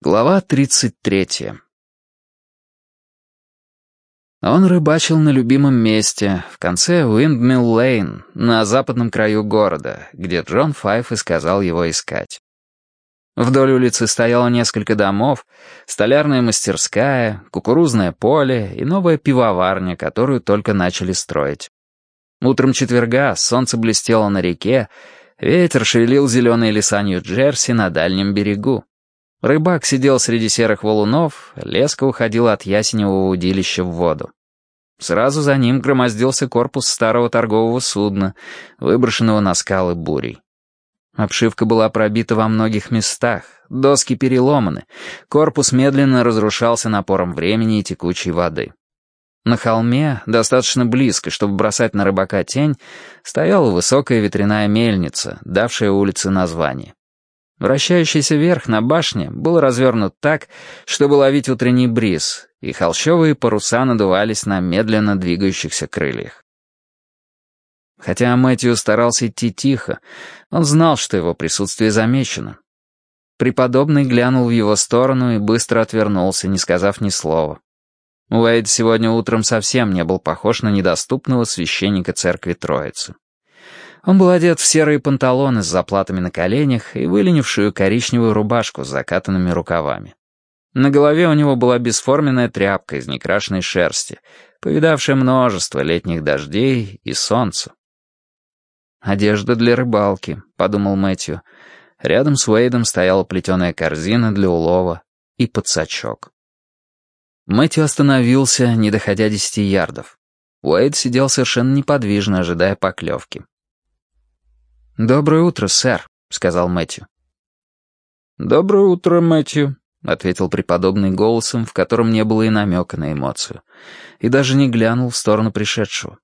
Глава 33. Он рыбачил на любимом месте, в конце Уиндмилл-Лейн, на западном краю города, где Джон Файф и сказал его искать. Вдоль улицы стояло несколько домов, столярная мастерская, кукурузное поле и новая пивоварня, которую только начали строить. Утром четверга солнце блестело на реке, ветер шевелил зеленые леса Нью-Джерси на дальнем берегу. Рыбак сидел среди серых валунов, леска уходила от ясеневого удилища в воду. Сразу за ним громоздился корпус старого торгового судна, выброшенного на скалы бурей. Обшивка была пробита во многих местах, доски переломаны, корпус медленно разрушался напором времени и текучей воды. На холме, достаточно близко, чтобы бросать на рыбака тень, стояла высокая ветряная мельница, давшая улице название. Вращающийся верх на башне был развернут так, чтобы ловить утренний бриз, и холщовые паруса надувались на медленно двигающихся крыльях. Хотя Мэтью старался идти тихо, он знал, что его присутствие замечено. Преподобный глянул в его сторону и быстро отвернулся, не сказав ни слова. Уэйд сегодня утром совсем не был похож на недоступного священника церкви Троицы. Он был одет в серые панталоны с заплатами на коленях и выленившую коричневую рубашку с закатанными рукавами. На голове у него была бесформенная тряпка из некрашенной шерсти, повидавшая множество летних дождей и солнца. «Одежда для рыбалки», — подумал Мэтью. Рядом с Уэйдом стояла плетеная корзина для улова и подсачок. Мэтью остановился, не доходя десяти ярдов. Уэйд сидел совершенно неподвижно, ожидая поклевки. «Доброе утро, сэр», — сказал Мэтью. «Доброе утро, Мэтью», — ответил преподобный голосом, в котором не было и намека на эмоцию, и даже не глянул в сторону пришедшего.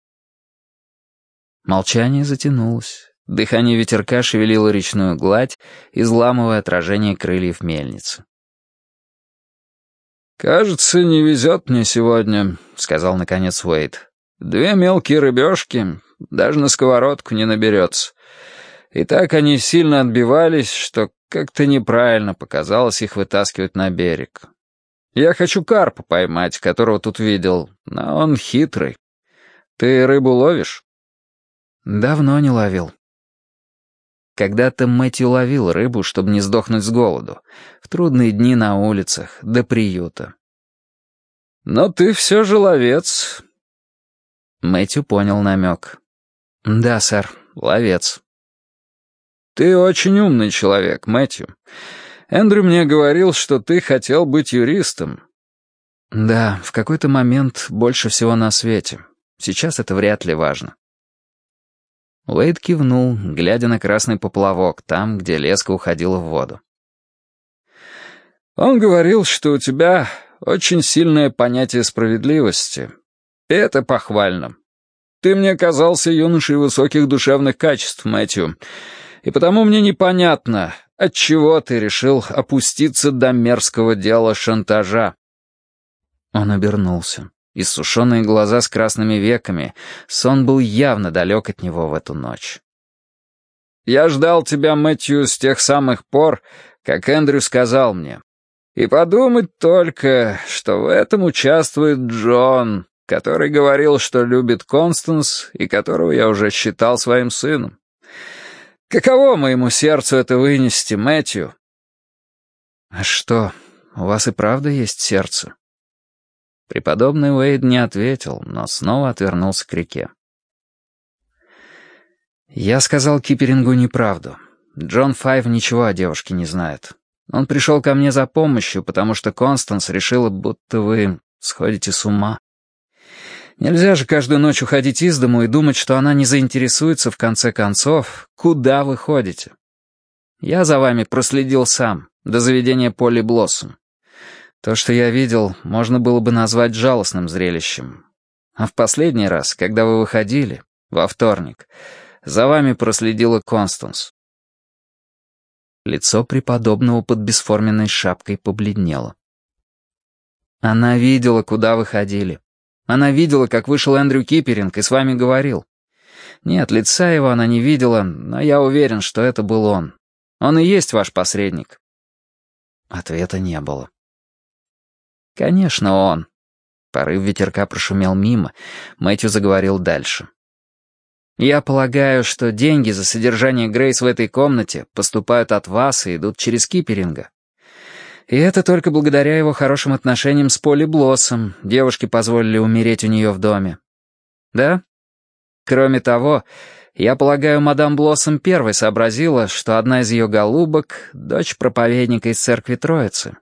Молчание затянулось. Дыхание ветерка шевелило речную гладь, изламывая отражение крыльев мельницы. «Кажется, не везет мне сегодня», — сказал наконец Уэйд. «Две мелкие рыбешки, даже на сковородку не наберется. И так они сильно отбивались, что как-то неправильно показалось их вытаскивать на берег. Я хочу карпа поймать, которого тут видел, но он хитрый. Ты рыбу ловишь? Давно не ловил. Когда-то Мэтью ловил рыбу, чтобы не сдохнуть с голоду, в трудные дни на улицах, до приюта. Но ты все же ловец. Мэтью понял намек. Да, сэр, ловец. «Ты очень умный человек, Мэтью. Эндрю мне говорил, что ты хотел быть юристом». «Да, в какой-то момент больше всего на свете. Сейчас это вряд ли важно». Уэйд кивнул, глядя на красный поплавок, там, где леска уходила в воду. «Он говорил, что у тебя очень сильное понятие справедливости. Это похвально. Ты мне казался юношей высоких душевных качеств, Мэтью, и потому мне непонятно, отчего ты решил опуститься до мерзкого дела шантажа». Он обернулся. Иссушенные глаза с красными веками. Сон был явно далек от него в эту ночь. «Я ждал тебя, Мэтью, с тех самых пор, как Эндрю сказал мне. И подумать только, что в этом участвует Джон, который говорил, что любит Констанс и которого я уже считал своим сыном. Каково моему сердцу это вынести, Мэтью?» «А что, у вас и правда есть сердце?» Преподобный Уэйд не ответил, но снова отвернулся к реке. «Я сказал Киперингу неправду. Джон Файв ничего о девушке не знает. Он пришел ко мне за помощью, потому что Констанс решила, будто вы сходите с ума. Нельзя же каждую ночь уходить из дому и думать, что она не заинтересуется в конце концов, куда вы ходите. Я за вами проследил сам, до заведения Полли Блоссом. То, что я видел, можно было бы назвать жалостным зрелищем. А в последний раз, когда вы выходили, во вторник, за вами проследила Констанс. Лицо преподобного под бесформенной шапкой побледнело. Она видела, куда вы ходили. Она видела, как вышел Эндрю Киперинг и с вами говорил. Нет, лица его она не видела, но я уверен, что это был он. Он и есть ваш посредник. Ответа не было. «Конечно, он». Порыв ветерка прошумел мимо, Мэтью заговорил дальше. «Я полагаю, что деньги за содержание Грейс в этой комнате поступают от вас и идут через Киперинга. И это только благодаря его хорошим отношениям с Полли Блоссом девушке позволили умереть у нее в доме. Да? Кроме того, я полагаю, мадам Блоссом первой сообразила, что одна из ее голубок — дочь проповедника из церкви Троицы.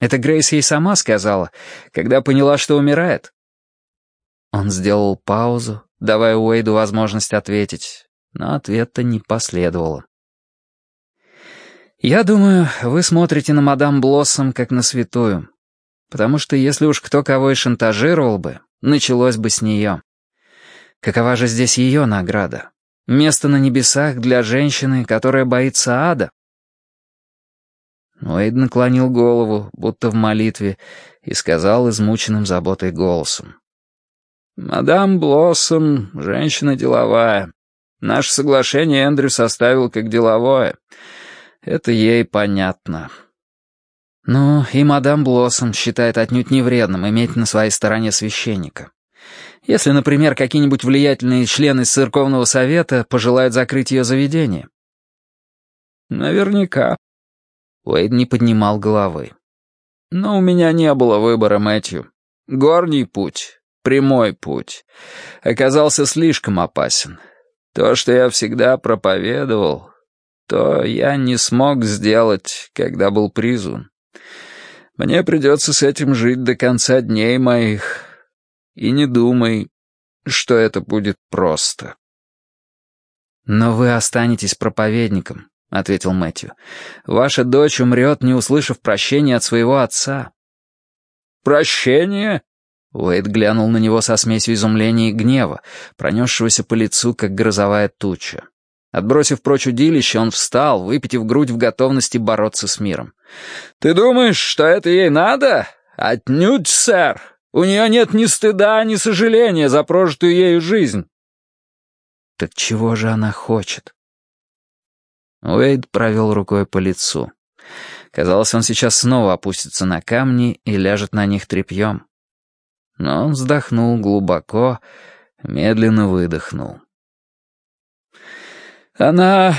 Это Грейс ей сама сказала, когда поняла, что умирает. Он сделал паузу, давая Уэйду возможность ответить, но ответа не последовало. «Я думаю, вы смотрите на мадам Блоссом как на святую, потому что если уж кто кого и шантажировал бы, началось бы с нее. Какова же здесь ее награда? Место на небесах для женщины, которая боится ада?» Уэйд наклонил голову, будто в молитве, и сказал измученным заботой голосом. «Мадам Блоссом — женщина деловая. Наше соглашение Эндрю составил как деловое. Это ей понятно». «Ну, и мадам Блоссом считает отнюдь не вредным иметь на своей стороне священника. Если, например, какие-нибудь влиятельные члены церковного совета пожелают закрыть ее заведение. Наверняка. Уэйд не поднимал головы. Но у меня не было выбора, Мэтью. Горний путь, прямой путь, оказался слишком опасен. То, что я всегда проповедовал, то я не смог сделать, когда был призван. Мне придется с этим жить до конца дней моих, и не думай, что это будет просто. «Но вы останетесь проповедником», — ответил Мэтью. «Ваша дочь умрет, не услышав прощения от своего отца». «Прощение?» Уэйд глянул на него со смесью изумления и гнева, пронесшегося по лицу, как грозовая туча. Отбросив прочь удилище, он встал, выпитив грудь в готовности бороться с миром. «Ты думаешь, что это ей надо? Отнюдь, сэр!» У нее нет ни стыда, ни сожаления за прожитую ею жизнь. Так чего же она хочет? Уэйд провел рукой по лицу. Казалось, он сейчас снова опустится на камни и ляжет на них тряпьем. Но он вздохнул глубоко, медленно выдохнул. Она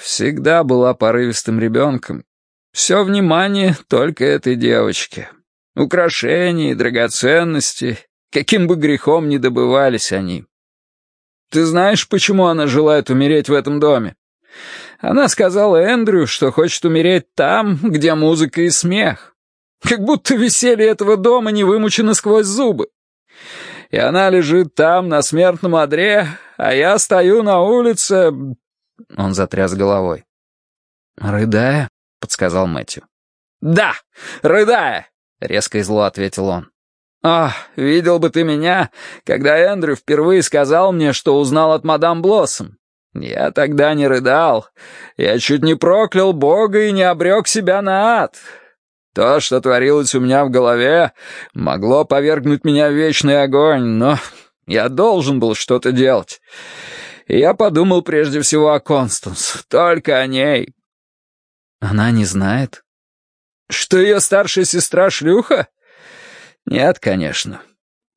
всегда была порывистым ребенком. Все внимание только этой девочке. Украшения и драгоценности, каким бы грехом ни добывались они. Ты знаешь, почему она желает умереть в этом доме? Она сказала Эндрю, что хочет умереть там, где музыка и смех. Как будто веселье этого дома не вымучено сквозь зубы. И она лежит там, на смертном одре, а я стою на улице...» Он затряс головой. «Рыдая?» — подсказал Мэтью. «Да, рыдая!» — резко и зло ответил он. «Ах, видел бы ты меня, когда Эндрю впервые сказал мне, что узнал от мадам Блоссом. Я тогда не рыдал. Я чуть не проклял Бога и не обрек себя на ад. То, что творилось у меня в голове, могло повергнуть меня в вечный огонь, но я должен был что-то делать. Я подумал прежде всего о Констанс, только о ней». «Она не знает?» Что ее старшая сестра шлюха? Нет, конечно.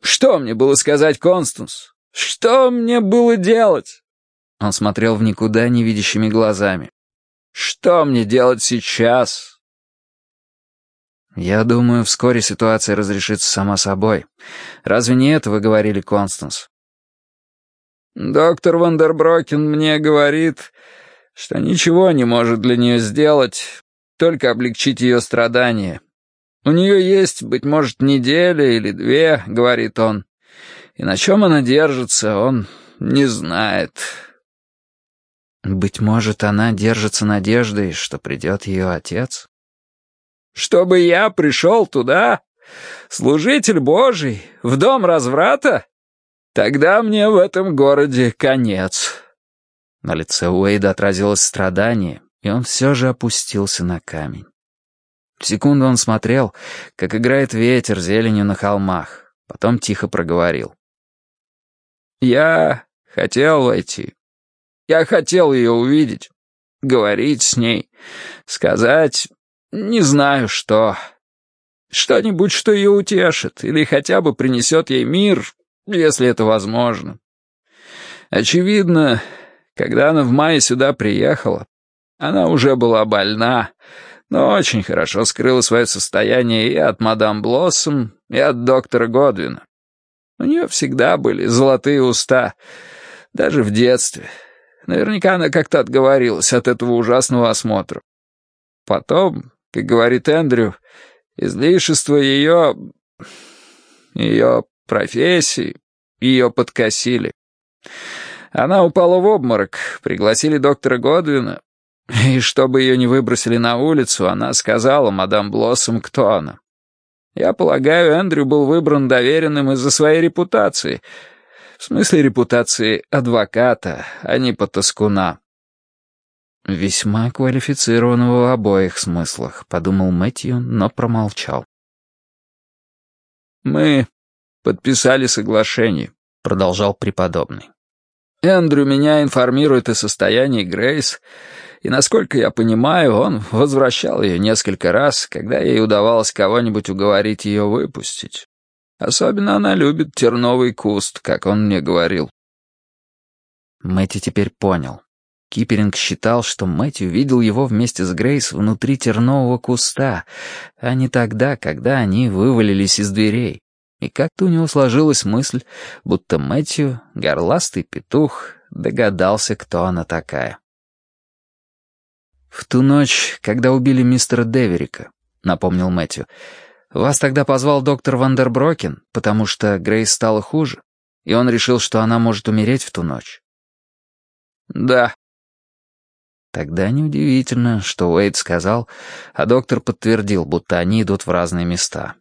Что мне было сказать Констанс? Что мне было делать? Он смотрел в никуда невидящими глазами. Что мне делать сейчас? Я думаю, вскоре ситуация разрешится сама собой. Разве не это вы говорили, Констанс? Доктор Вандерброкен мне говорит, что ничего не может для нее сделать, только облегчить ее страдания. У нее есть, быть может, неделя или две, — говорит он. И на чем она держится, он не знает. Быть может, она держится надеждой, что придет ее отец? Чтобы я пришел туда, служитель Божий, в дом разврата? Тогда мне в этом городе конец. На лице Уэйда отразилось страдание, и он все же опустился на камень. Секунду он смотрел, как играет ветер зеленью на холмах, потом тихо проговорил. «Я хотел войти. Я хотел ее увидеть, говорить с ней, сказать Не знаю, что. Что-нибудь, что ее утешит, или хотя бы принесет ей мир, если это возможно. Очевидно, когда она в мае сюда приехала, она уже была больна, но очень хорошо скрыла свое состояние и от мадам Блоссом, и от доктора Годвина. У нее всегда были золотые уста, даже в детстве. Наверняка она как-то отговорилась от этого ужасного осмотра. Потом, как говорит Эндрю, излишество ее... ее профессии ее подкосили. Она упала в обморок, пригласили доктора Годвина, и чтобы ее не выбросили на улицу, она сказала мадам Блоссом, кто она. Я полагаю, Эндрю был выбран доверенным из-за своей репутации. В смысле репутации адвоката, а не потаскуна. «Весьма квалифицированного в обоих смыслах», — подумал Мэтью, но промолчал. «Мы подписали соглашение», — продолжал преподобный. «Эндрю меня информирует о состоянии Грейс, и, насколько я понимаю, он возвращал ее несколько раз, когда ей удавалось кого-нибудь уговорить ее выпустить. Особенно она любит терновый куст, как он мне говорил». Мэтью теперь понял. Киперинг считал, что Мэтью видел его вместе с Грейс внутри тернового куста, а не тогда, когда они вывалились из дверей. И как-то у него сложилась мысль, будто Мэтью, горластый петух, догадался, кто она такая. «В ту ночь, когда убили мистера Деверика», — напомнил Мэтью, «вас тогда позвал доктор Вандерброкен, потому что Грейс стала хуже, и он решил, что она может умереть в ту ночь». «Да», Тогда неудивительно, что Уэйд сказал, а доктор подтвердил, будто они идут в разные места.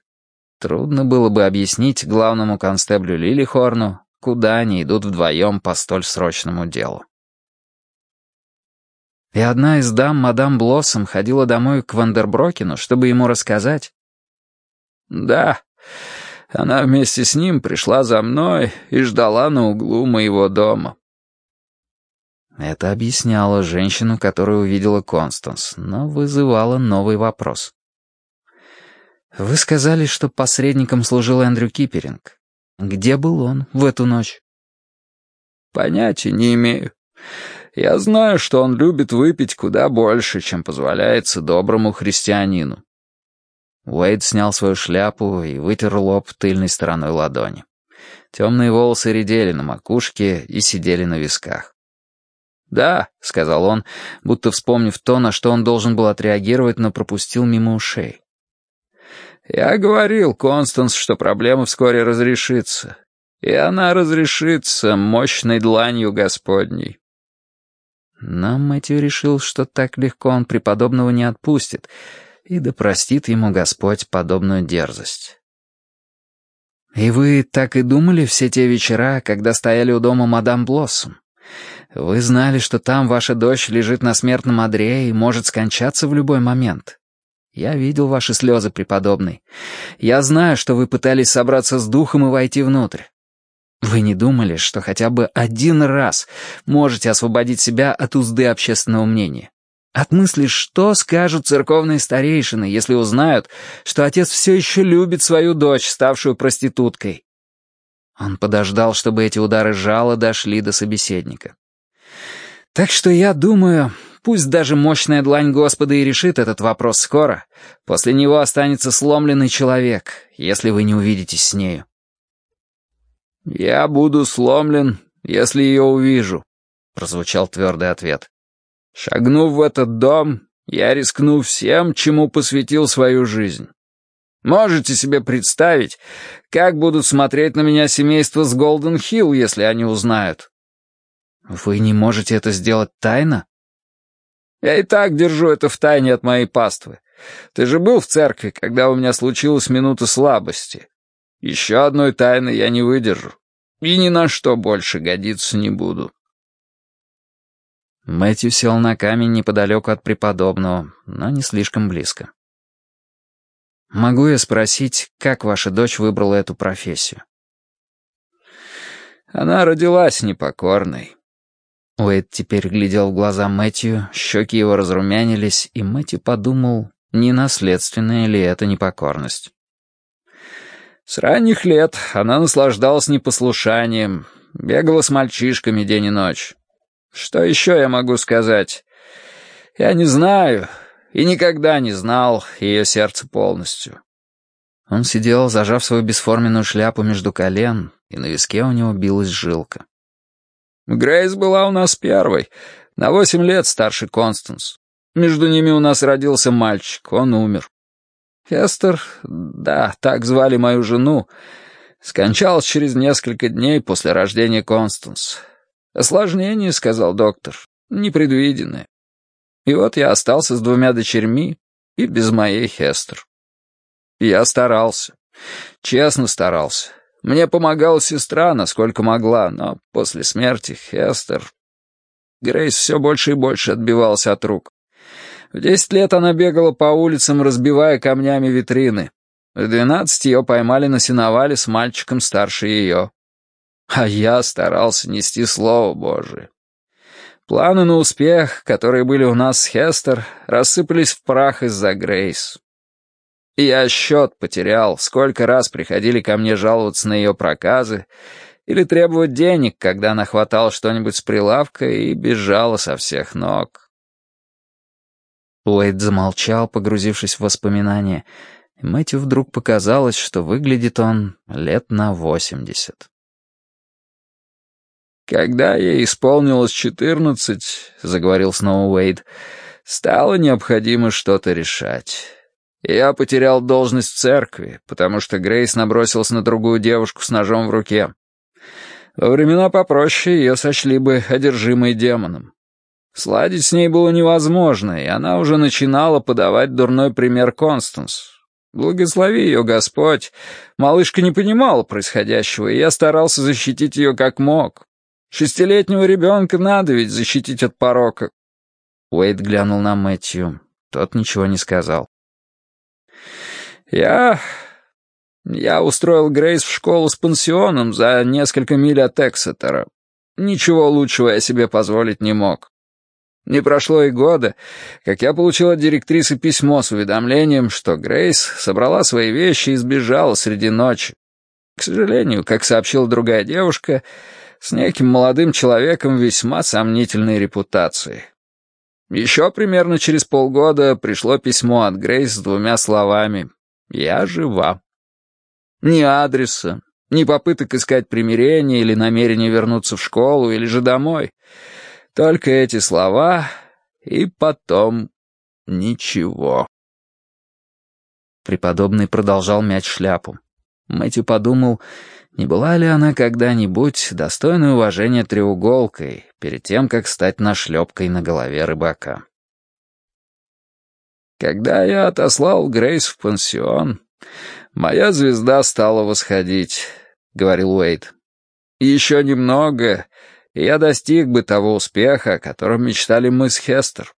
Трудно было бы объяснить главному констеблю Лилихорну, куда они идут вдвоем по столь срочному делу. И одна из дам, мадам Блоссом, ходила домой к Вандерброкину, чтобы ему рассказать. «Да, она вместе с ним пришла за мной и ждала на углу моего дома. Это объясняло женщину, которую увидела Констанс, но вызывало новый вопрос. «Вы сказали, что посредником служил Эндрю Киперинг. Где был он в эту ночь?» «Понятия не имею. Я знаю, что он любит выпить куда больше, чем позволяется доброму христианину». Уэйд снял свою шляпу и вытер лоб тыльной стороной ладони. Темные волосы редели на макушке и сидели на висках. «Да», — сказал он, будто вспомнив то, на что он должен был отреагировать, но пропустил мимо ушей. «Я говорил, Констанс, что проблема вскоре разрешится. И она разрешится мощной дланью Господней». Но Мэтью решил, что так легко он преподобного не отпустит, и да простит ему Господь подобную дерзость. «И вы так и думали все те вечера, когда стояли у дома мадам Блоссом?» Вы знали, что там ваша дочь лежит на смертном одре и может скончаться в любой момент. Я видел ваши слезы, преподобный. Я знаю, что вы пытались собраться с духом и войти внутрь. Вы не думали, что хотя бы один раз можете освободить себя от узды общественного мнения? От мысли, что скажут церковные старейшины, если узнают, что отец все еще любит свою дочь, ставшую проституткой? Он подождал, чтобы эти удары жала дошли до собеседника. Так что я думаю, пусть даже мощная длань Господа и решит этот вопрос скоро, после него останется сломленный человек, если вы не увидитесь с нею. «Я буду сломлен, если ее увижу», — прозвучал твердый ответ. «Шагнув в этот дом, я рискну всем, чему посвятил свою жизнь. Можете себе представить, как будут смотреть на меня семейство с Голден-Хилл, если они узнают? Вы не можете это сделать тайно? Я и так держу это в тайне от моей паствы. Ты же был в церкви, когда у меня случилась минута слабости. Еще одной тайны я не выдержу. И ни на что больше годиться не буду. Мэтью сел на камень неподалеку от преподобного, но не слишком близко. «Могу я спросить, как ваша дочь выбрала эту профессию?» «Она родилась непокорной. Уэйд теперь глядел в глаза Мэтью, щеки его разрумянились, и Мэтью подумал, не наследственная ли это непокорность. С ранних лет она наслаждалась непослушанием, бегала с мальчишками день и ночь. Что еще я могу сказать? Я не знаю и никогда не знал ее сердце полностью. Он сидел, зажав свою бесформенную шляпу между колен, и на виске у него билась жилка. Грейс была у нас первой, на восемь лет старше Констанс. Между ними у нас родился мальчик, он умер. Хестер, да, так звали мою жену, скончалась через несколько дней после рождения Констанс. Осложнение, сказал доктор, непредвиденное. И вот я остался с двумя дочерьми и без моей Хестер. Я старался, честно старался. Мне помогала сестра, насколько могла, но после смерти Хестер... Грейс все больше и больше отбивался от рук. В десять лет она бегала по улицам, разбивая камнями витрины. В двенадцать ее поймали на сеновале с мальчиком старше ее. А я старался нести слово Божие. Планы на успех, которые были у нас с Хестер, рассыпались в прах из-за Грейс. Я счет потерял, сколько раз приходили ко мне жаловаться на ее проказы или требовать денег, когда она хватала что-нибудь с прилавка и бежала со всех ног. Уэйд замолчал, погрузившись в воспоминания, Мэтью вдруг показалось, что выглядит он лет на восемьдесят. «Когда ей исполнилось четырнадцать», — заговорил снова Уэйд, — «стало необходимо что-то решать». Я потерял должность в церкви, потому что Грейс набросилась на другую девушку с ножом в руке. Во времена попроще ее сочли бы одержимой демоном. Сладить с ней было невозможно, и она уже начинала подавать дурной пример Констанс. Благослови ее Господь. Малышка не понимала происходящего, и я старался защитить ее как мог. Шестилетнего ребенка надо ведь защитить от порока. Уэйд глянул на Мэтью. Тот ничего не сказал. Я... Я устроил Грейс в школу с пансионом за несколько миль от Эксетера. Ничего лучшего я себе позволить не мог. Не прошло и года, как я получил от директрисы письмо с уведомлением, что Грейс собрала свои вещи и сбежала среди ночи. К сожалению, как сообщила другая девушка, с неким молодым человеком весьма сомнительной репутацией. Еще примерно через полгода пришло письмо от Грейс с двумя словами «Я жива». Ни адреса, ни попыток искать примирение или намерения вернуться в школу или же домой. Только эти слова и потом ничего. Преподобный продолжал мять шляпу. Мэтью подумал, не была ли она когда-нибудь достойной уважения треуголкой перед тем, как стать нашлепкой на голове рыбака. Когда я отослал Грейс в пансион, моя звезда стала восходить, — говорил Уэйд. Еще немного, и я достиг бы того успеха, о котором мечтали мы с Хестер.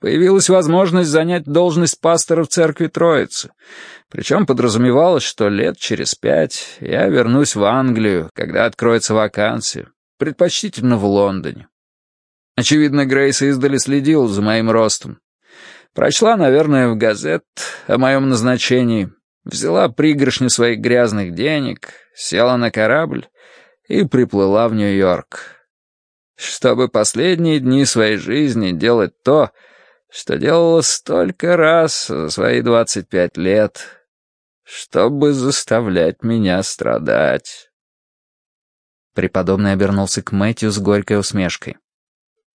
Появилась возможность занять должность пастора в церкви Троицы. Причем подразумевалось, что лет через пять я вернусь в Англию, когда откроется вакансия, предпочтительно в Лондоне. Очевидно, Грейс издали следил за моим ростом. Прочла, наверное, в газет о моем назначении, взяла пригоршню своих грязных денег, села на корабль и приплыла в Нью-Йорк. Чтобы последние дни своей жизни делать то, что делала столько раз за свои двадцать пять лет, чтобы заставлять меня страдать. Преподобный обернулся к Мэтью с горькой усмешкой.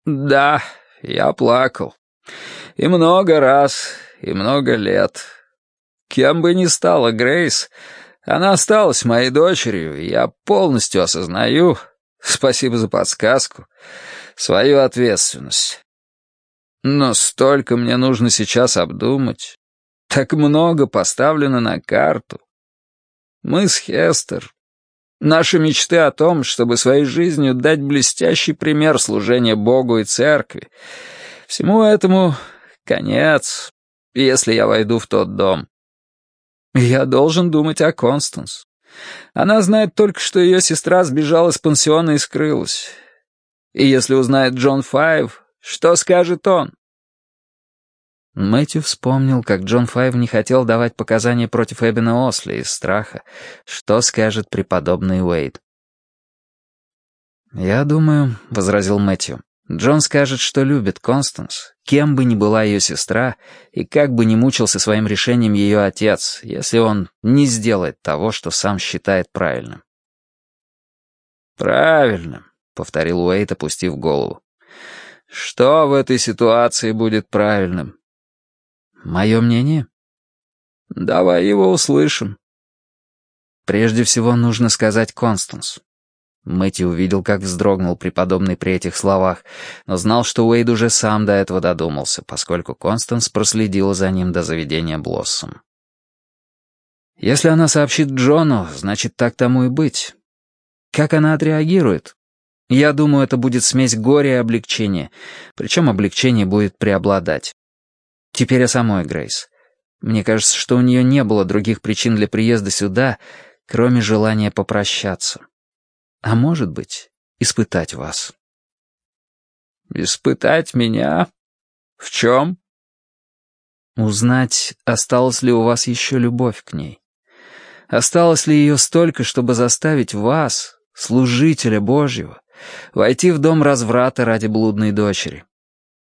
«Да, я плакал. И много раз, и много лет. Кем бы ни стала Грейс, она осталась моей дочерью, и я полностью осознаю, спасибо за подсказку, свою ответственность. Но столько мне нужно сейчас обдумать. Так много поставлено на карту. Мы с Хестер. Наши мечты о том, чтобы своей жизнью дать блестящий пример служения Богу и Церкви. Всему этому конец, если я войду в тот дом. Я должен думать о Констанс. Она знает только, что ее сестра сбежала с пансиона и скрылась. И если узнает Джон Файв, что скажет он? Мэтью вспомнил, как Джон Файв не хотел давать показания против Эббина Осли из страха, что скажет преподобный Уэйд. «Я думаю», — возразил Мэтью, — «Джон скажет, что любит Констанс, кем бы ни была ее сестра, и как бы ни мучился своим решением ее отец, если он не сделает того, что сам считает правильным». «Правильным», — повторил Уэйд, опустив голову. «Что в этой ситуации будет правильным?» «Мое мнение?» «Давай его услышим». «Прежде всего нужно сказать Констанс». Мэтью увидел, как вздрогнул преподобный при этих словах, но знал, что Уэйд уже сам до этого додумался, поскольку Констанс проследила за ним до заведения Блоссом. «Если она сообщит Джону, значит, так тому и быть. Как она отреагирует? Я думаю, это будет смесь горя и облегчения, причем облегчение будет преобладать. Теперь о самой Грейс. Мне кажется, что у нее не было других причин для приезда сюда, кроме желания попрощаться. А может быть, испытать вас. «Испытать меня? В чем?» Узнать, осталась ли у вас еще любовь к ней. Осталось ли ее столько, чтобы заставить вас, служителя Божьего, войти в дом разврата ради блудной дочери?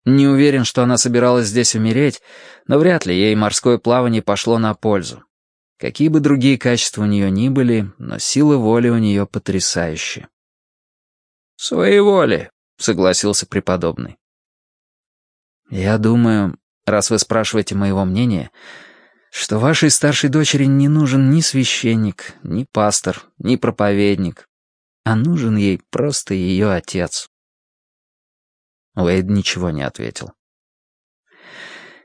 Не уверен, что она собиралась здесь умереть, но вряд ли ей морское плавание пошло на пользу. Какие бы другие качества у нее ни были, но сила воли у нее потрясающая. «Своей воли», — согласился преподобный. «Я думаю, раз вы спрашиваете моего мнения, что вашей старшей дочери не нужен ни священник, ни пастор, ни проповедник, а нужен ей просто ее отец». Уэйд ничего не ответил.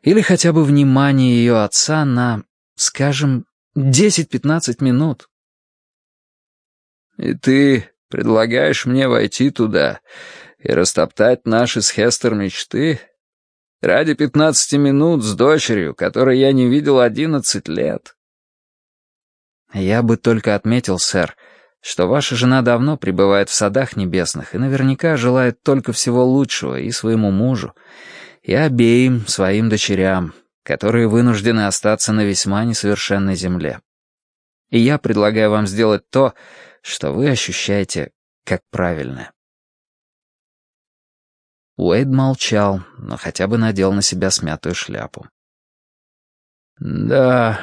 Или хотя бы внимание ее отца на, скажем, 10-15 минут. «И ты предлагаешь мне войти туда и растоптать наши с Хестер мечты? Ради пятнадцати минут с дочерью, которой я не видел одиннадцать лет?» «Я бы только отметил, сэр, — что ваша жена давно пребывает в садах небесных и наверняка желает только всего лучшего и своему мужу, и обеим своим дочерям, которые вынуждены остаться на весьма несовершенной земле. И я предлагаю вам сделать то, что вы ощущаете как правильное. Уэйд молчал, но хотя бы надел на себя смятую шляпу. «Да...»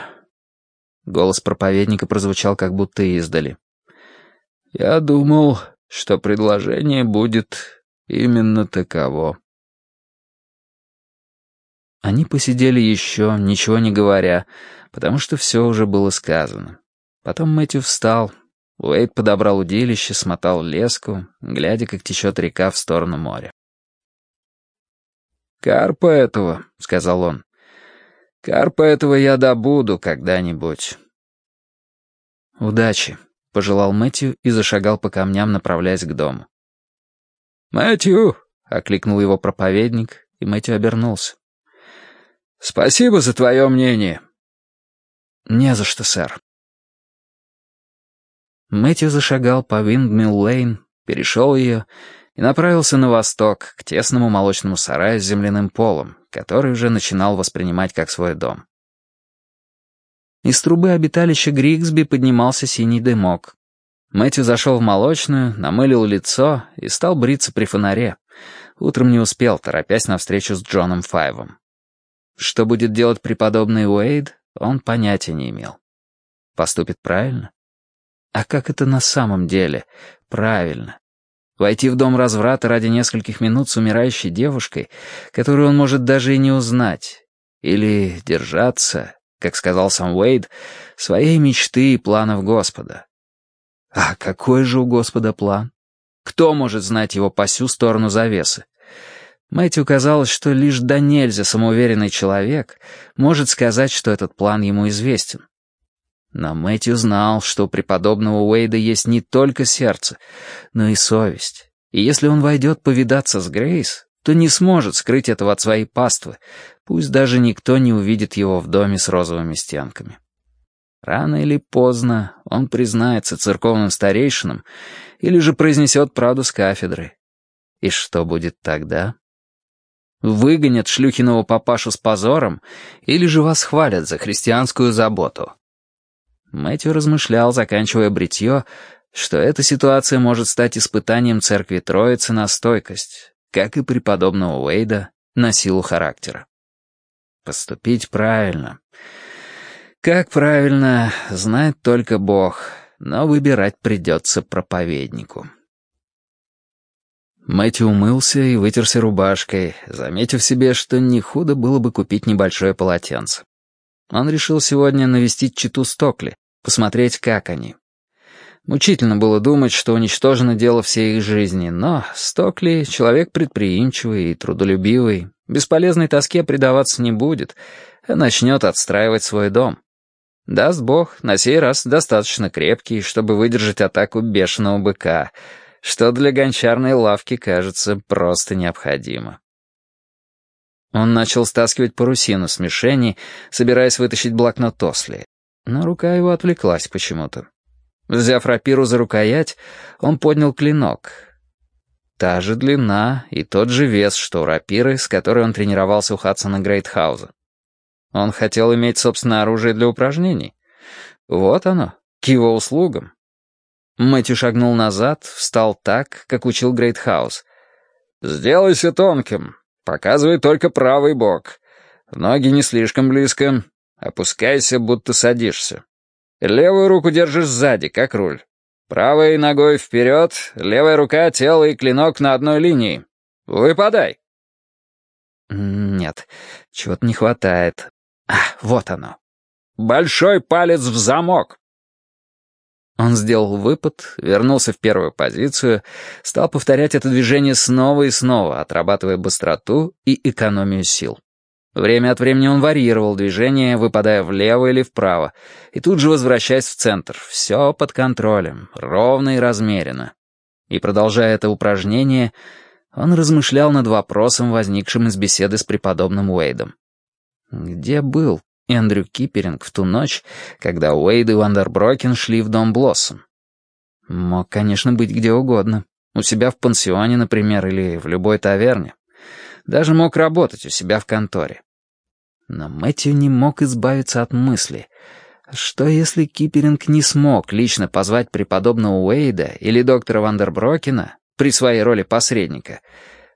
Голос проповедника прозвучал как будто издали. Я думал, что предложение будет именно таково. Они посидели еще, ничего не говоря, потому что все уже было сказано. Потом Мэтью встал. Уэйд подобрал удилище, смотал леску, глядя, как течет река в сторону моря. «Карпа этого», — сказал он. «Карпа этого я добуду когда-нибудь». «Удачи», — пожелал Мэтью и зашагал по камням, направляясь к дому. «Мэтью!» — окликнул его проповедник, и Мэтью обернулся. «Спасибо за твое мнение». «Не за что, сэр». Мэтью зашагал по Виндмилл-Лейн, перешел ее и направился на восток, к тесному молочному сараю с земляным полом, который уже начинал воспринимать как свой дом. Из трубы обиталища Григсби поднимался синий дымок. Мэтью зашел в молочную, намылил лицо и стал бриться при фонаре. Утром не успел, торопясь на встречу с Джоном Файвом. Что будет делать преподобный Уэйд, он понятия не имел. Поступит правильно? А как это на самом деле правильно? Войти в дом разврата ради нескольких минут с умирающей девушкой, которую он может даже и не узнать? Или держаться как сказал сам Уэйд, своей мечты и планов Господа. А какой же у Господа план? Кто может знать его по сю сторону завесы? Мэтью казалось, что лишь до нельзя самоуверенный человек может сказать, что этот план ему известен. Но Мэтью знал, что у преподобного Уэйда есть не только сердце, но и совесть. И если он войдет повидаться с Грейс, то не сможет скрыть этого от своей паствы, пусть даже никто не увидит его в доме с розовыми стенками. Рано или поздно он признается церковным старейшинам или же произнесет правду с кафедры. И что будет тогда? Выгонят шлюхиного папашу с позором или же восхвалят за христианскую заботу. Мэтью размышлял, заканчивая бритье, что эта ситуация может стать испытанием церкви Троицы на стойкость, как и преподобного Уэйда на силу характера. Поступить правильно. Как правильно, знает только Бог, но выбирать придется проповеднику. Мэтью умылся и вытерся рубашкой, заметив себе, что не худо было бы купить небольшое полотенце. Он решил сегодня навестить читу Стокли, посмотреть, как они. Мучительно было думать, что уничтожено дело всей их жизни, но Стокли — человек предприимчивый и трудолюбивый, бесполезной тоске предаваться не будет, а начнет отстраивать свой дом. Даст бог, на сей раз достаточно крепкий, чтобы выдержать атаку бешеного быка, что для гончарной лавки кажется просто необходимо. Он начал стаскивать парусину с мишени, собираясь вытащить блокнот Тосли, но рука его отвлеклась почему-то. Взяв рапиру за рукоять, он поднял клинок. Та же длина и тот же вес, что у рапиры, с которой он тренировался у Хадсона Грейтхауза. Он хотел иметь собственное оружие для упражнений. Вот оно, к его услугам. Мэтью шагнул назад, встал так, как учил Грейтхаус. «Сделайся тонким. Показывай только правый бок. Ноги не слишком близко. Опускайся, будто садишься. Левую руку держишь сзади, как руль. Правой ногой вперед, левая рука, тело и клинок на одной линии. Выпадай. Нет, чего-то не хватает. А, вот оно. Большой палец в замок. Он сделал выпад, вернулся в первую позицию, стал повторять это движение снова и снова, отрабатывая быстроту и экономию сил. Время от времени он варьировал движение, выпадая влево или вправо, и тут же возвращаясь в центр. Все под контролем, ровно и размеренно. И продолжая это упражнение, он размышлял над вопросом, возникшим из беседы с преподобным Уэйдом. Где был Эндрю Киперинг в ту ночь, когда Уэйд и Вандерброкен шли в дом Блоссом? Мог, конечно, быть где угодно. У себя в пансионе, например, или в любой таверне. Даже мог работать у себя в конторе. Но Мэтью не мог избавиться от мысли. Что если Киперинг не смог лично позвать преподобного Уэйда или доктора Вандерброкена при своей роли посредника,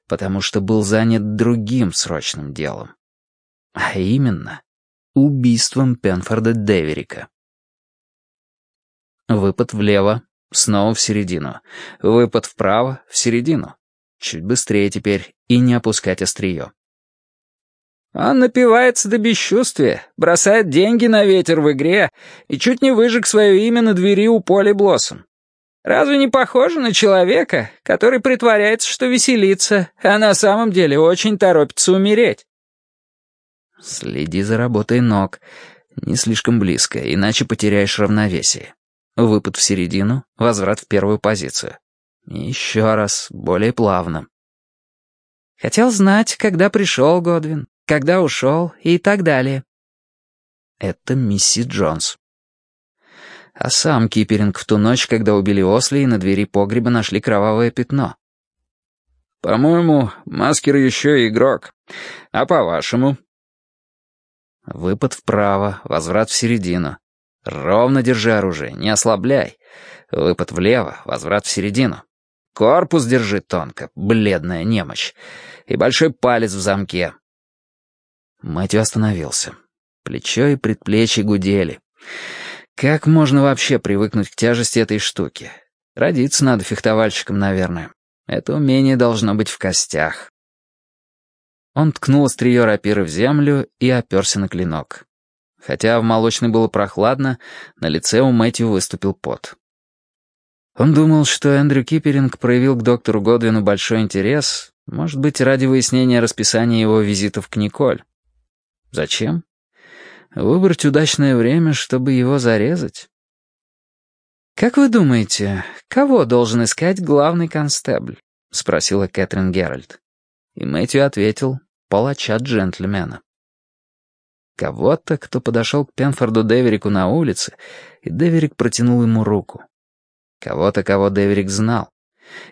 потому что был занят другим срочным делом? А именно, убийством Пенфорда Деверика. Выпад влево, снова в середину. Выпад вправо, в середину. Чуть быстрее теперь и не опускать острие. Он напивается до бесчувствия, бросает деньги на ветер в игре и чуть не выжег свое имя на двери у Поли Блоссом. Разве не похоже на человека, который притворяется, что веселится, а на самом деле очень торопится умереть? Следи за работой ног. Не слишком близко, иначе потеряешь равновесие. Выпад в середину, возврат в первую позицию. Еще раз, более плавно. Хотел знать, когда пришел Годвин, когда ушел и так далее. Это мисси Джонс. А сам Киперинг в ту ночь, когда убили Осли, и на двери погреба нашли кровавое пятно. «По-моему, Маскер еще игрок. А по-вашему?» Выпад вправо, возврат в середину. Ровно держи оружие, не ослабляй. Выпад влево, возврат в середину. Корпус держи тонко, бледная немощь. И большой палец в замке. Мэтью остановился. Плечо и предплечье гудели. Как можно вообще привыкнуть к тяжести этой штуки? Родиться надо фехтовальщиком, наверное. Это умение должно быть в костях. Он ткнул острие рапиры в землю и оперся на клинок. Хотя в молочной было прохладно, на лице у Мэтью выступил пот. Он думал, что Эндрю Киперинг проявил к доктору Годвину большой интерес, может быть, ради выяснения расписания его визитов к Николь. Зачем? Выбрать удачное время, чтобы его зарезать? «Как вы думаете, кого должен искать главный констебль?» — спросила Кэтрин Геральт. И Мэтью ответил «палача-джентльмена». Кого-то, кто подошел к Пенфорду Деверику на улице, и Деверик протянул ему руку. Кого-то, кого Деверик знал.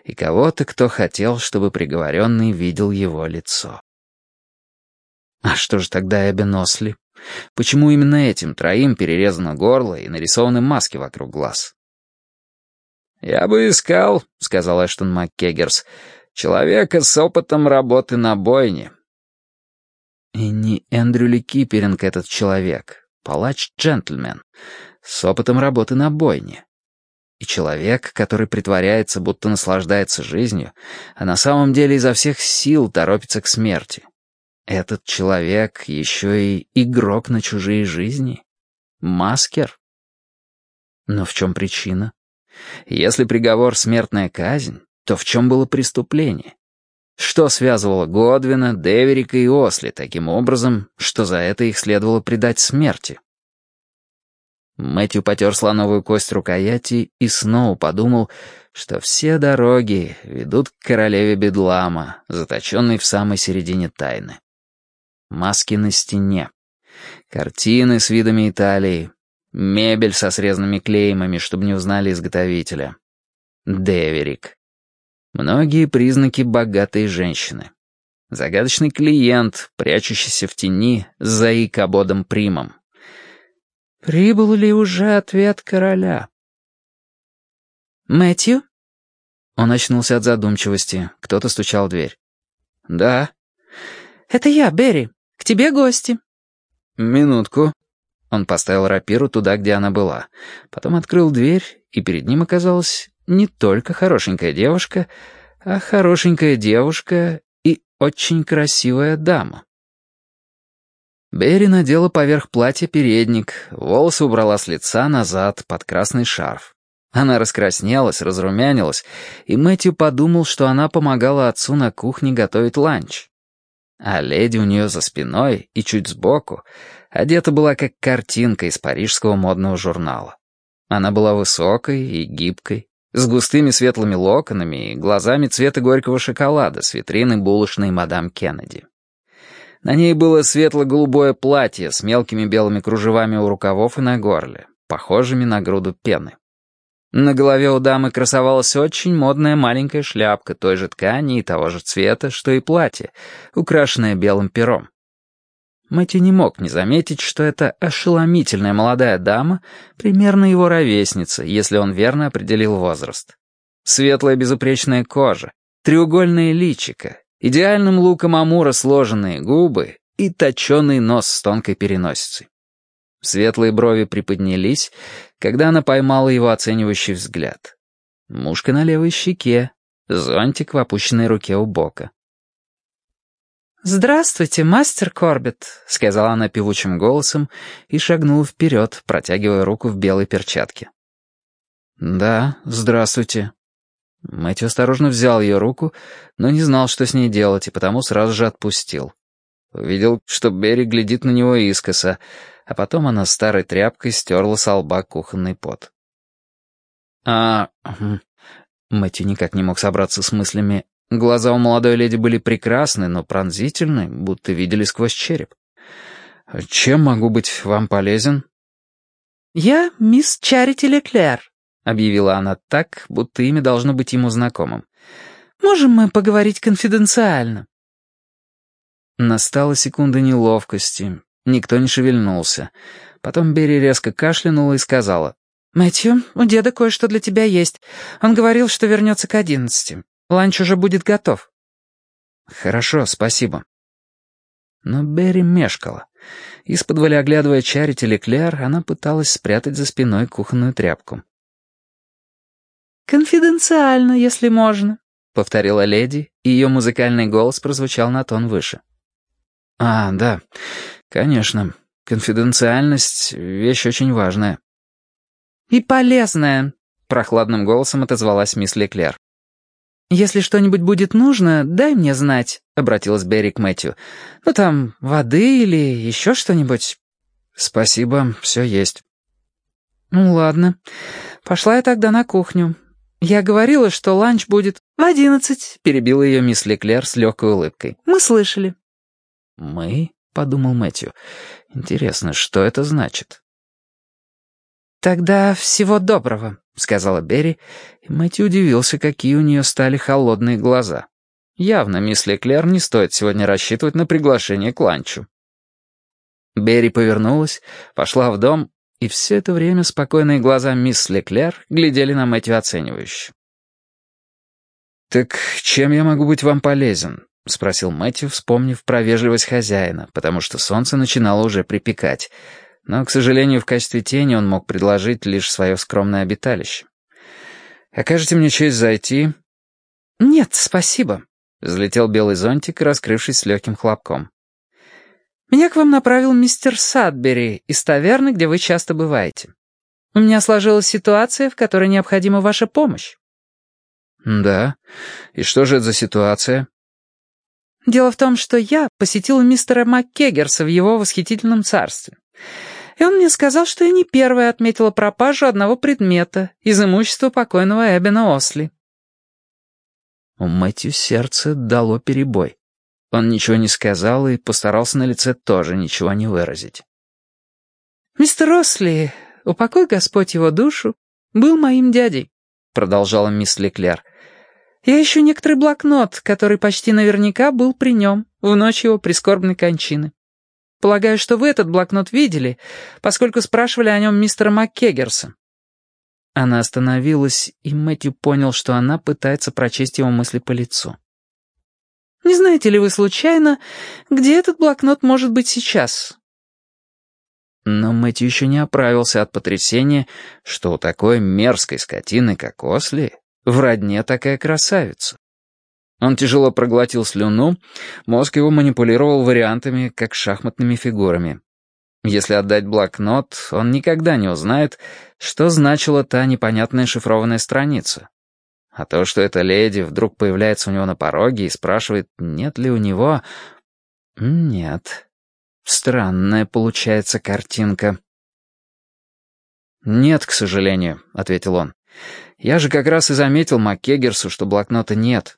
И кого-то, кто хотел, чтобы приговоренный видел его лицо. А что же тогда Эбби Носли? Почему именно этим троим перерезано горло и нарисованы маски вокруг глаз? «Я бы искал», — сказал Эштон МакКеггерс, — «человека с опытом работы на бойне». И не Эндрю Ли Киперинг этот человек, палач-джентльмен, с опытом работы на бойне. И человек, который притворяется, будто наслаждается жизнью, а на самом деле изо всех сил торопится к смерти. Этот человек еще и игрок на чужие жизни? Маскер? Но в чем причина? Если приговор — смертная казнь, то в чем было преступление? Что связывало Годвина, Деверика и Осли таким образом, что за это их следовало предать смерти? Мэтью потер слоновую кость рукояти и снова подумал, что все дороги ведут к королеве Бедлама, заточенной в самой середине тайны. Маски на стене, картины с видами Италии, мебель со срезанными клеймами, чтобы не узнали изготовителя. Деверик. Многие признаки богатой женщины. Загадочный клиент, прячущийся в тени за икободом примом. Прибыл ли уже ответ короля? «Мэтью?» Он очнулся от задумчивости. Кто-то стучал в дверь. «Да». «Это я, Берри. К тебе гости». «Минутку». Он поставил рапиру туда, где она была. Потом открыл дверь, и перед ним оказалась не только хорошенькая девушка, а хорошенькая девушка и очень красивая дама. Берри надела поверх платья передник, волосы убрала с лица назад под красный шарф. Она раскраснелась, разрумянилась, и Мэтью подумал, что она помогала отцу на кухне готовить ланч. А леди у нее за спиной и чуть сбоку одета была как картинка из парижского модного журнала. Она была высокой и гибкой, с густыми светлыми локонами и глазами цвета горького шоколада с витрины булочной мадам Кеннеди. На ней было светло-голубое платье с мелкими белыми кружевами у рукавов и на горле, похожими на груду пены. На голове у дамы красовалась очень модная маленькая шляпка той же ткани и того же цвета, что и платье, украшенное белым пером. Мэтью не мог не заметить, что это ошеломительная молодая дама, примерно его ровесница, если он верно определил возраст. Светлая безупречная кожа, треугольное личико, идеальным луком амура сложенные губы и точеный нос с тонкой переносицей. Светлые брови приподнялись, когда она поймала его оценивающий взгляд. Мушка на левой щеке, зонтик в опущенной руке у бока. «Здравствуйте, мастер Корбет», — сказала она певучим голосом и шагнула вперед, протягивая руку в белой перчатке. «Да, здравствуйте», Мэтью осторожно взял ее руку, но не знал, что с ней делать, и потому сразу же отпустил. Увидел, что Берри глядит на него искоса, а потом она старой тряпкой стерла с лба кухонный пот. «А...» хм, Мэтью никак не мог собраться с мыслями. Глаза у молодой леди были прекрасны, но пронзительны, будто видели сквозь череп. «Чем могу быть вам полезен?» «Я мисс Чарити Леклер», — объявила она так, будто имя должно быть ему знакомым. «Можем мы поговорить конфиденциально?» Настала секунда неловкости. Никто не шевельнулся. Потом Берри резко кашлянула и сказала. «Мэтью, у деда кое-что для тебя есть. Он говорил, что вернется к одиннадцати. Ланч уже будет готов». «Хорошо, спасибо». Но Берри мешкала. Из-под оглядывая Чарити Леклер, она пыталась спрятать за спиной кухонную тряпку. «Конфиденциально, если можно», — повторила леди, и ее музыкальный голос прозвучал на тон выше. «А, да, конечно. Конфиденциальность — вещь очень важная». «И полезная», — прохладным голосом отозвалась мисс Леклер. «Если что-нибудь будет нужно, дай мне знать», — обратилась Берри к Мэтью. «Ну там, воды или еще что-нибудь». «Спасибо, все есть». «Ну ладно. Пошла я тогда на кухню. «Я говорила, что ланч будет в одиннадцать», — перебила ее мисс Леклер с легкой улыбкой. «Мы слышали». «Мы?» — подумал Мэтью. «Интересно, что это значит?» «Тогда всего доброго», — сказала Берри, и Мэтью удивился, какие у нее стали холодные глаза. Явно мисс Леклер не стоит сегодня рассчитывать на приглашение к ланчу. Берри повернулась, пошла в дом, и все это время спокойные глаза мисс Леклер глядели на Мэтью оценивающе. «Так чем я могу быть вам полезен?» — спросил Мэтью, вспомнив про вежливость хозяина, потому что солнце начинало уже припекать. Но, к сожалению, в качестве тени он мог предложить лишь свое скромное обиталище. «Окажете мне честь зайти?» «Нет, спасибо», — взлетел белый зонтик, раскрывшись с легким хлопком. «Меня к вам направил мистер Садбери из таверны, где вы часто бываете. У меня сложилась ситуация, в которой необходима ваша помощь». «Да? И что же это за ситуация?» «Дело в том, что я посетила мистера МакКеггерса в его восхитительном царстве. И он мне сказал, что я не первая отметила пропажу одного предмета из имущества покойного Эбена Осли». У Мэтью сердце дало перебой. Он ничего не сказал и постарался на лице тоже ничего не выразить. «Мистер Осли, упокой Господь его душу, был моим дядей», — продолжала мисс Леклер. «Я ищу некоторый блокнот, который почти наверняка был при нем в ночь его прискорбной кончины. Полагаю, что вы этот блокнот видели, поскольку спрашивали о нем мистера МакКеггерса». Она остановилась, и Мэтью понял, что она пытается прочесть его мысли по лицу. «Не знаете ли вы случайно, где этот блокнот может быть сейчас?» Но Мэтью еще не оправился от потрясения, что у такой мерзкой скотины, как Осли, в родне такая красавица. Он тяжело проглотил слюну, мозг его манипулировал вариантами, как шахматными фигурами. Если отдать блокнот, он никогда не узнает, что значила та непонятная шифрованная страница. А то, что эта леди вдруг появляется у него на пороге и спрашивает, нет ли у него... Нет. Странная получается картинка. «Нет, к сожалению», — ответил он. «Я же как раз и заметил МакКеггерсу, что блокнота нет».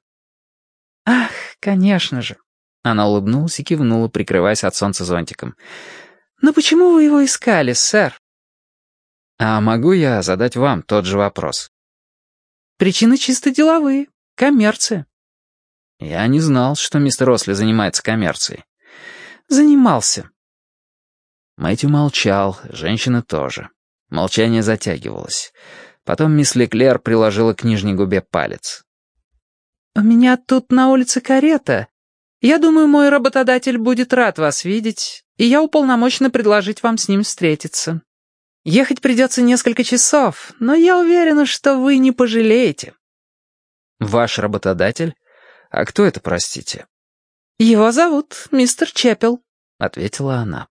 «Ах, конечно же». Она улыбнулась и кивнула, прикрываясь от солнца зонтиком. «Но почему вы его искали, сэр?» «А могу я задать вам тот же вопрос?» «Причины чисто деловые. Коммерция». «Я не знал, что мистер Осли занимается коммерцией». «Занимался». Мэтью молчал, женщина тоже. Молчание затягивалось. Потом мисс Леклер приложила к нижней губе палец. «У меня тут на улице карета. Я думаю, мой работодатель будет рад вас видеть, и я уполномочена предложить вам с ним встретиться. Ехать придется несколько часов, но я уверена, что вы не пожалеете». «Ваш работодатель? А кто это, простите?» «Его зовут мистер Чепел», — ответила она.